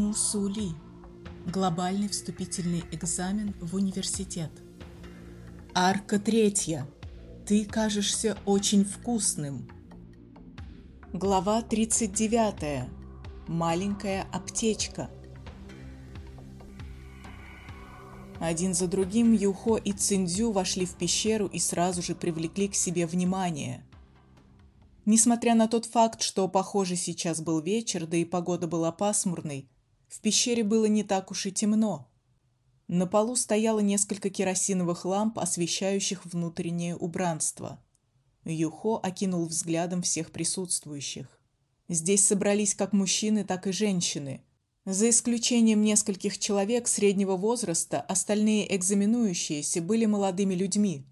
Мусули. Глобальный вступительный экзамен в университет. Арка третья. Ты кажешься очень вкусным. Глава 39. Маленькая аптечка. Один за другим Юхо и Циндзю вошли в пещеру и сразу же привлекли к себе внимание. Несмотря на тот факт, что, похоже, сейчас был вечер, да и погода была пасмурной, в пещере было не так уж и темно. На полу стояло несколько керосиновых ламп, освещающих внутреннее убранство. Юхо окинул взглядом всех присутствующих. Здесь собрались как мужчины, так и женщины. За исключением нескольких человек среднего возраста, остальные экзаменующиеся были молодыми людьми.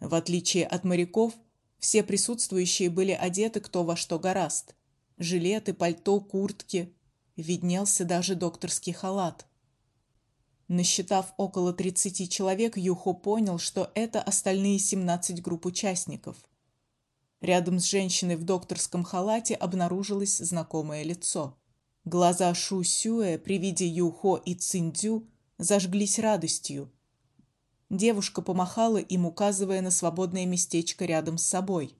В отличие от моряков, все присутствующие были одеты кто во что гораст. Жилеты, пальто, куртки. Виднелся даже докторский халат. Насчитав около 30 человек, Юхо понял, что это остальные 17 групп участников. Рядом с женщиной в докторском халате обнаружилось знакомое лицо. Глаза Шу Сюэ при виде Юхо и Циндзю зажглись радостью. Девушка помахала им, указывая на свободное местечко рядом с собой.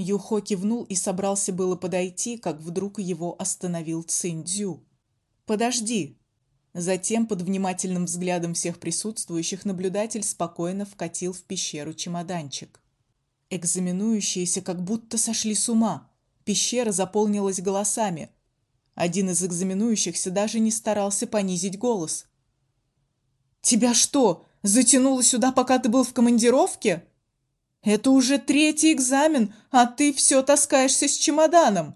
Юхо кивнул и собрался было подойти, как вдруг его остановил Циндзю. Подожди. Затем под внимательным взглядом всех присутствующих наблюдатель спокойно вкатил в пещеру чемоданчик. Экзаменующиеся как будто сошли с ума. Пещера заполнилась голосами. Один из экзаменующихся даже не старался понизить голос. Тебя что, Затянуло сюда, пока ты был в командировке? Это уже третий экзамен, а ты все таскаешься с чемоданом.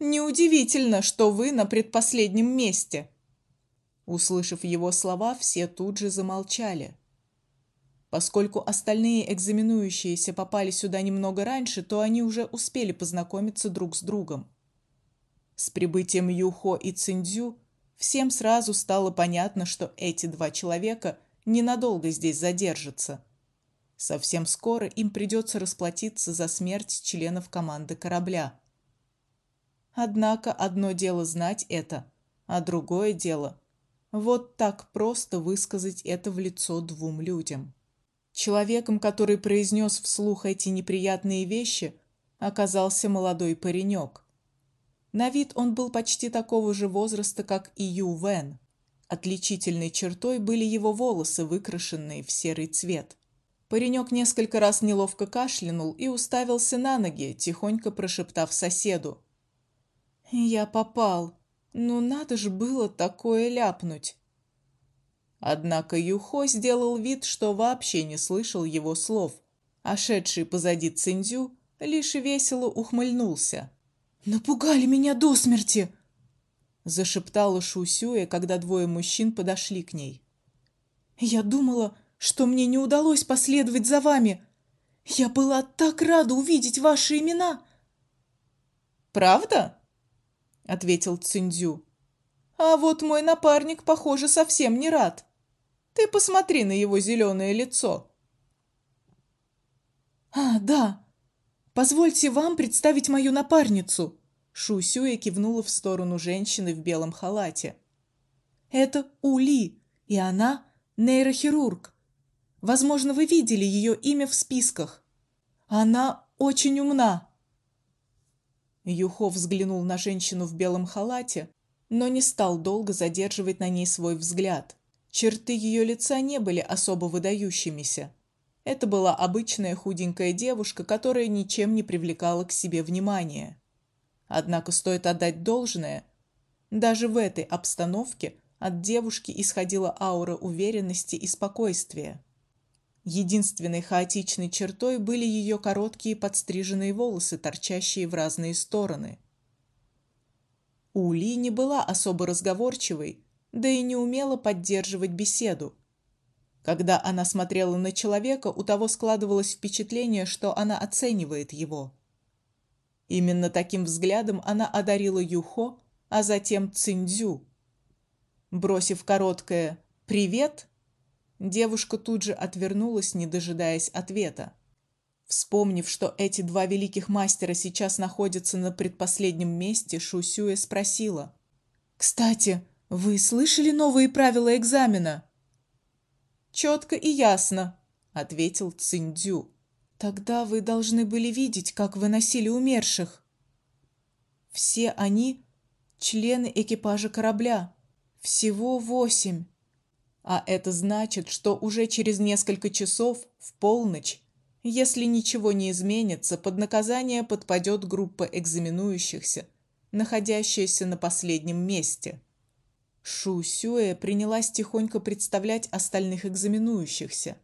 Неудивительно, что вы на предпоследнем месте. Услышав его слова, все тут же замолчали. Поскольку остальные экзаменующиеся попали сюда немного раньше, то они уже успели познакомиться друг с другом. С прибытием Юхо и Циндзю всем сразу стало понятно, что эти два человека ненадолго здесь задержатся. Совсем скоро им придется расплатиться за смерть членов команды корабля. Однако одно дело знать это, а другое дело вот так просто высказать это в лицо двум людям. Человеком, который произнес вслух эти неприятные вещи, оказался молодой паренек. На вид он был почти такого же возраста, как и Ю Вэн. Отличительной чертой были его волосы, выкрашенные в серый цвет. Паренек несколько раз неловко кашлянул и уставился на ноги, тихонько прошептав соседу: "Я попал. Ну надо же было такое ляпнуть". Однако Юхо сделал вид, что вообще не слышал его слов, а шедший позади Циндзю лишь весело ухмыльнулся. Напугали меня до смерти, зашептала Шусюя, когда двое мужчин подошли к ней. Я думала, что мне не удалось последовать за вами. Я была так рада увидеть ваши имена. Правда? ответил Циндзю. А вот мой напарник, похоже, совсем не рад. Ты посмотри на его зеленое лицо. А, да. Позвольте вам представить мою напарницу. Шу Сюэ кивнула в сторону женщины в белом халате. Это Ули, и она нейрохирург. Возможно, вы видели ее имя в списках. Она очень умна. Юхо взглянул на женщину в белом халате, но не стал долго задерживать на ней свой взгляд. Черты ее лица не были особо выдающимися. Это была обычная худенькая девушка, которая ничем не привлекала к себе внимания. Однако стоит отдать должное, даже в этой обстановке от девушки исходила аура уверенности и спокойствия. Единственной хаотичной чертой были ее короткие подстриженные волосы, торчащие в разные стороны. Ули не была особо разговорчивой, да и не умела поддерживать беседу. Когда она смотрела на человека, у того складывалось впечатление, что она оценивает его. Именно таким взглядом она одарила Юхо, а затем Циндзю. Бросив короткое «Привет», девушка тут же отвернулась, не дожидаясь ответа. Вспомнив, что эти два великих мастера сейчас находятся на предпоследнем месте, Шусюэ спросила: Кстати, вы слышали новые правила экзамена? Четко и ясно, ответил Циндзю. Тогда вы должны были видеть, как выносили умерших. Все они члены экипажа корабля. Всего восемь. А это значит, что уже через несколько часов в полночь, если ничего не изменится, под наказание подпадет группа экзаменующихся, находящаяся на последнем месте. Шу Сюэ принялась тихонько представлять остальных экзаменующихся.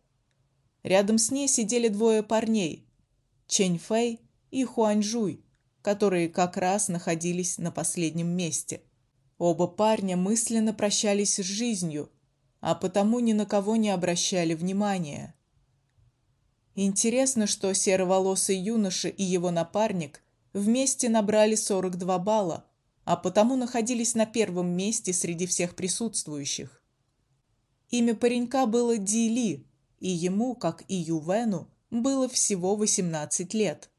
Рядом с ней сидели двое парней: Чэнь Фэй и Хуань Жуй, которые как раз находились на последнем месте. Оба парня мысленно прощались с жизнью а потому ни на кого не обращали внимания. Интересно, что сероволосый юноша и его напарник вместе набрали 42 балла, а потому находились на первом месте среди всех присутствующих. Имя паренька было Ди Ли, и ему, как и Ювену, было всего 18 лет.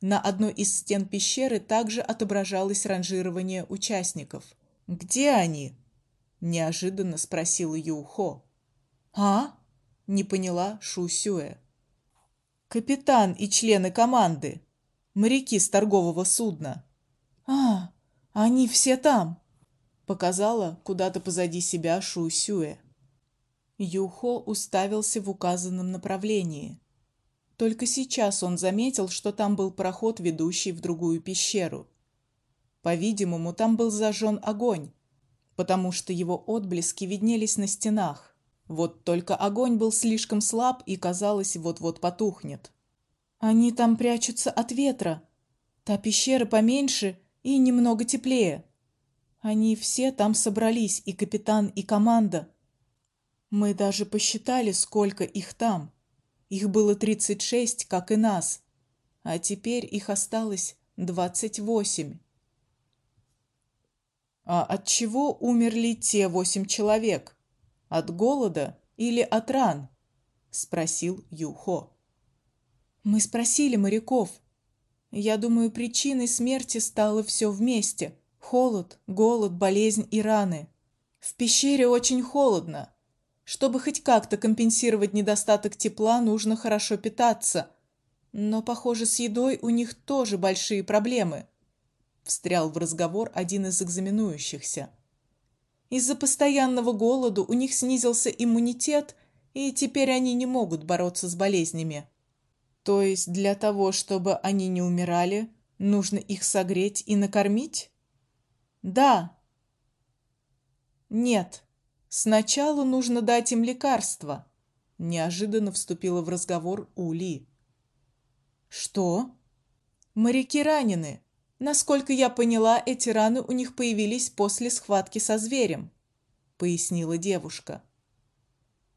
На одной из стен пещеры также отображалось ранжирование участников. Где они? Неожиданно спросил Юхо. А? не поняла Шу Сюэ. Капитан и члены команды, моряки с торгового судна. А, они все там, показала куда-то позади себя Шу Сюэ. Юхо уставился в указанном направлении. Только сейчас он заметил, что там был проход, ведущий в другую пещеру. По-видимому, там был зажжен огонь, потому что его отблески виднелись на стенах. Вот только огонь был слишком слаб и казалось, вот-вот потухнет. Они там прячутся от ветра. Та пещера поменьше и немного теплее. Они все там собрались, и капитан, и команда. Мы даже посчитали, сколько их там. Их было тридцать шесть, как и нас. А теперь их осталось двадцать восемь. А от чего умерли те восемь человек? От голода или от ран? спросил Юхо. Мы спросили моряков. Я думаю, причиной смерти стало все вместе: холод, голод, болезнь и раны. В пещере очень холодно. Чтобы хоть как-то компенсировать недостаток тепла, нужно хорошо питаться. Но, похоже, с едой у них тоже большие проблемы встрял в разговор один из экзаменующихся. Из-за постоянного голода у них снизился иммунитет, и теперь они не могут бороться с болезнями. То есть для того, чтобы они не умирали, нужно их согреть и накормить? Да. Нет. Сначала нужно дать им лекарства. Неожиданно вступила в разговор Ули. Что? Моряки ранены. Насколько я поняла, эти раны у них появились после схватки со зверем, пояснила девушка.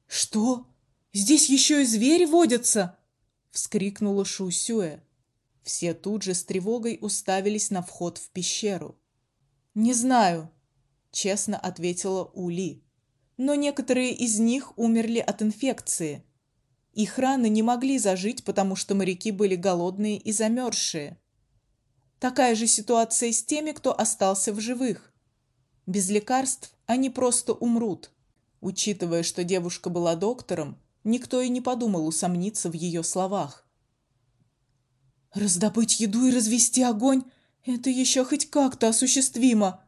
Что? Здесь еще и звери водятся? вскрикнула Шусюэ. Все тут же с тревогой уставились на вход в пещеру. Не знаю, честно ответила Ули. Но некоторые из них умерли от инфекции. Их раны не могли зажить, потому что моряки были голодные и замерзшие. Такая же ситуация с теми, кто остался в живых. Без лекарств они просто умрут. Учитывая, что девушка была доктором, никто и не подумал усомниться в ее словах. Раздобыть еду и развести огонь это еще хоть как-то осуществимо.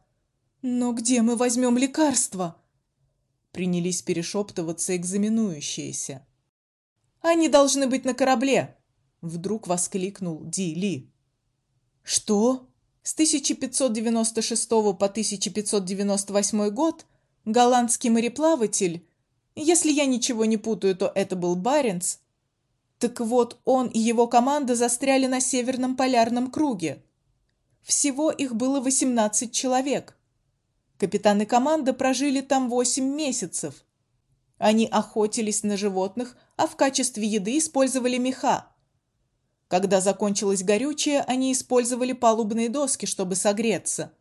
Но где мы возьмем лекарства? Принялись перешептываться экзаменующиеся. Они должны быть на корабле, вдруг воскликнул Ди Ли. Что? С 1596 по 1598 год голландский мореплаватель, если я ничего не путаю, то это был Баренц. Так вот, он и его команда застряли на северном полярном круге. Всего их было 18 человек. Капитан и команда прожили там 8 месяцев. Они охотились на животных, а в качестве еды использовали меха. Когда закончилось горючее, они использовали палубные доски, чтобы согреться.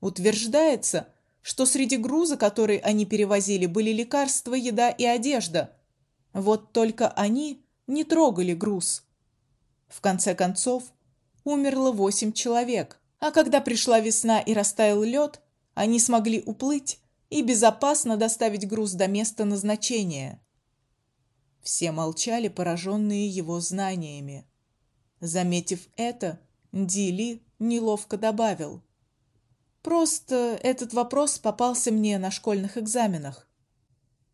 Утверждается, что среди груза, который они перевозили, были лекарства, еда и одежда. Вот только они не трогали груз. В конце концов, умерло восемь человек. А когда пришла весна и растаял лед, они смогли уплыть и безопасно доставить груз до места назначения. Все молчали, пораженные его знаниями. Заметив это, Дили неловко добавил: "Просто этот вопрос попался мне на школьных экзаменах.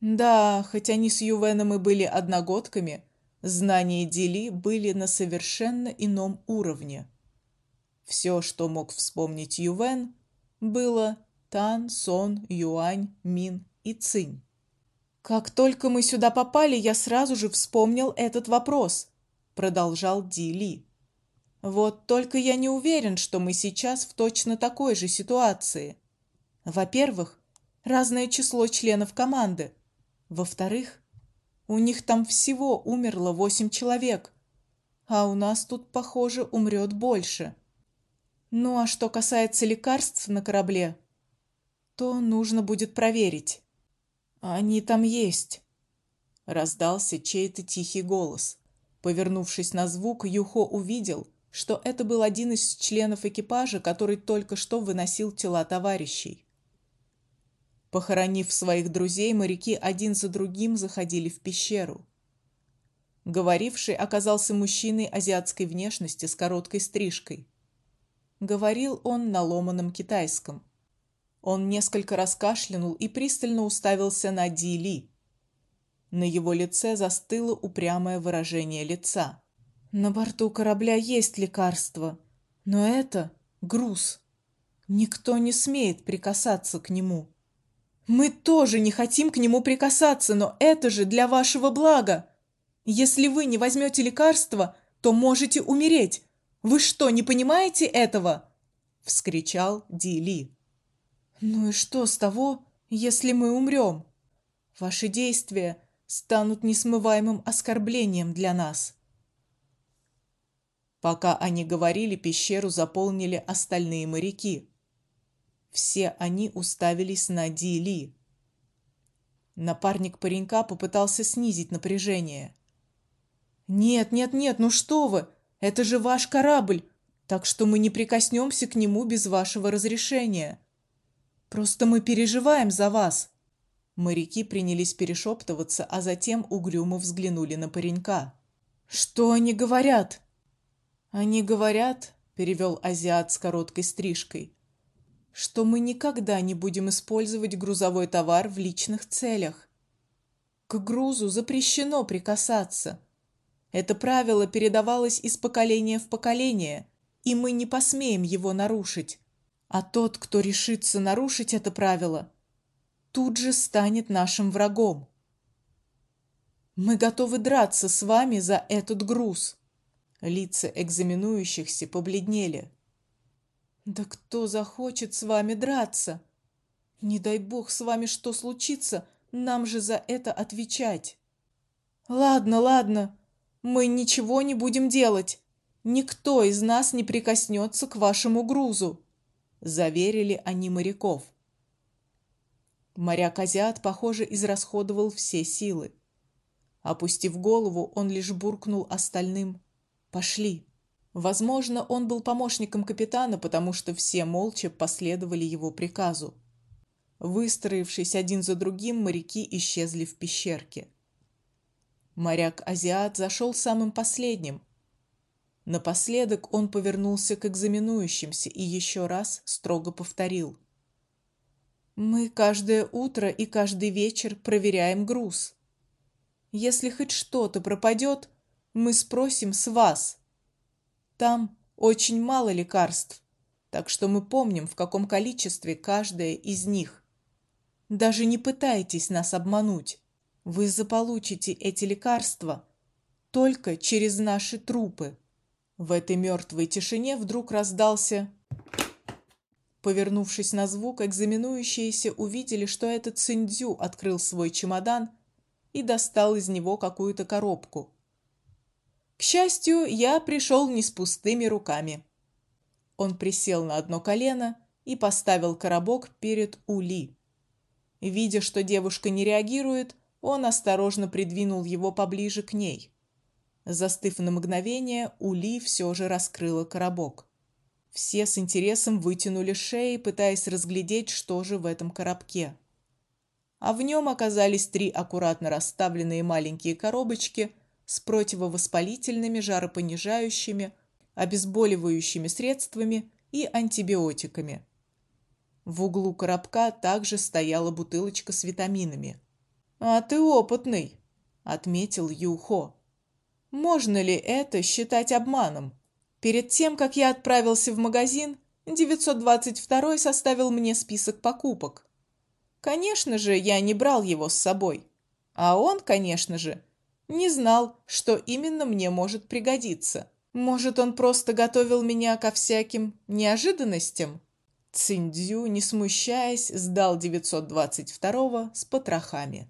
Да, хоть они с Ювеном и были одногодками, знания Дили были на совершенно ином уровне. Все, что мог вспомнить Ювен, было Тан, Сон, Юань, Мин и Цинь. Как только мы сюда попали, я сразу же вспомнил этот вопрос, продолжал Ди. Вот только я не уверен, что мы сейчас в точно такой же ситуации. Во-первых, разное число членов команды. Во-вторых, у них там всего умерло восемь человек, а у нас тут, похоже, умрет больше. Ну а что касается лекарств на корабле, то нужно будет проверить. Они там есть, раздался чей-то тихий голос. Повернувшись на звук, Юхо увидел, что это был один из членов экипажа, который только что выносил тела товарищей. Похоронив своих друзей, моряки один за другим заходили в пещеру. Говоривший оказался мужчиной азиатской внешности с короткой стрижкой. Говорил он на ломаном китайском. Он несколько раз кашлянул и пристально уставился на Ди Ли. На его лице застыло упрямое выражение лица. На борту корабля есть лекарство, но это груз. Никто не смеет прикасаться к нему. Мы тоже не хотим к нему прикасаться, но это же для вашего блага. Если вы не возьмете лекарство, то можете умереть. Вы что, не понимаете этого? вскричал Дили. Ну и что с того, если мы умрем? Ваши действия станут несмываемым оскорблением для нас. Пока они говорили, пещеру заполнили остальные моряки. Все они уставились на Ди Напарник паренька попытался снизить напряжение. Нет, нет, нет, ну что вы? Это же ваш корабль, так что мы не прикоснемся к нему без вашего разрешения. Просто мы переживаем за вас. Моряки принялись перешептываться, а затем угрюмо взглянули на паренька. Что они говорят? Они говорят, перевел азиат с короткой стрижкой, что мы никогда не будем использовать грузовой товар в личных целях. К грузу запрещено прикасаться. Это правило передавалось из поколения в поколение, и мы не посмеем его нарушить. А тот, кто решится нарушить это правило, тут же станет нашим врагом. Мы готовы драться с вами за этот груз. Лица экзаменующихся побледнели. Да кто захочет с вами драться? Не дай бог с вами что случится, нам же за это отвечать. Ладно, ладно, мы ничего не будем делать. Никто из нас не прикоснется к вашему грузу, заверили они моряков. Моряк-азиат, похоже, израсходовал все силы. Опустив голову, он лишь буркнул остальным: "Пошли". Возможно, он был помощником капитана, потому что все молча последовали его приказу. Выстроившись один за другим, моряки исчезли в пещерке. Моряк-азиат зашел самым последним. Напоследок он повернулся к экзаменующимся и еще раз строго повторил: Мы каждое утро и каждый вечер проверяем груз. Если хоть что-то пропадет, мы спросим с вас. Там очень мало лекарств, так что мы помним, в каком количестве каждое из них. Даже не пытайтесь нас обмануть. Вы заполучите эти лекарства только через наши трупы. В этой мертвой тишине вдруг раздался Повернувшись на звук, экзаменующиеся увидели, что это Циндзю открыл свой чемодан и достал из него какую-то коробку. К счастью, я пришел не с пустыми руками. Он присел на одно колено и поставил коробок перед Ули. Видя, что девушка не реагирует, он осторожно придвинул его поближе к ней. Застыв на мгновение, Ули все же раскрыла коробок. Все с интересом вытянули шеи, пытаясь разглядеть, что же в этом коробке. А в нем оказались три аккуратно расставленные маленькие коробочки с противовоспалительными, жаропонижающими, обезболивающими средствами и антибиотиками. В углу коробка также стояла бутылочка с витаминами. «А ты опытный», — отметил Юхо. «Можно ли это считать обманом?» Перед тем, как я отправился в магазин, 922 составил мне список покупок. Конечно же, я не брал его с собой. А он, конечно же, не знал, что именно мне может пригодиться. Может, он просто готовил меня ко всяким неожиданностям? Циндзю, не смущаясь, сдал 922 с потрохами.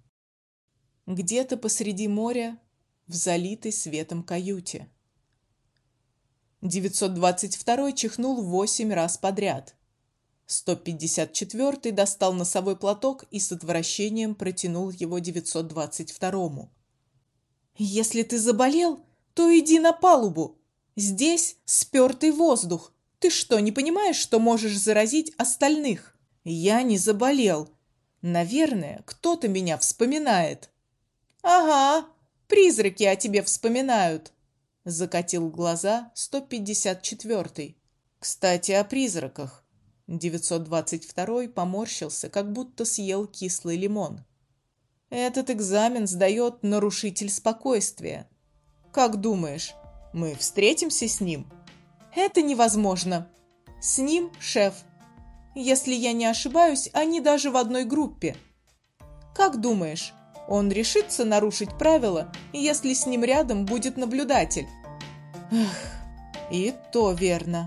Где-то посреди моря, в залитой светом каюте. 922 чихнул восемь раз подряд. 154 достал носовой платок и с отвращением протянул его 922-му. «Если ты заболел, то иди на палубу. Здесь спертый воздух. Ты что, не понимаешь, что можешь заразить остальных?» «Я не заболел. Наверное, кто-то меня вспоминает». «Ага, призраки о тебе вспоминают закатил глаза 154-й. Кстати, о призраках. 922-й поморщился, как будто съел кислый лимон. Этот экзамен сдает нарушитель спокойствия. Как думаешь, мы встретимся с ним? Это невозможно. С ним шеф. Если я не ошибаюсь, они даже в одной группе. Как думаешь, он решится нарушить правила, если с ним рядом будет наблюдатель. Эх, и то верно.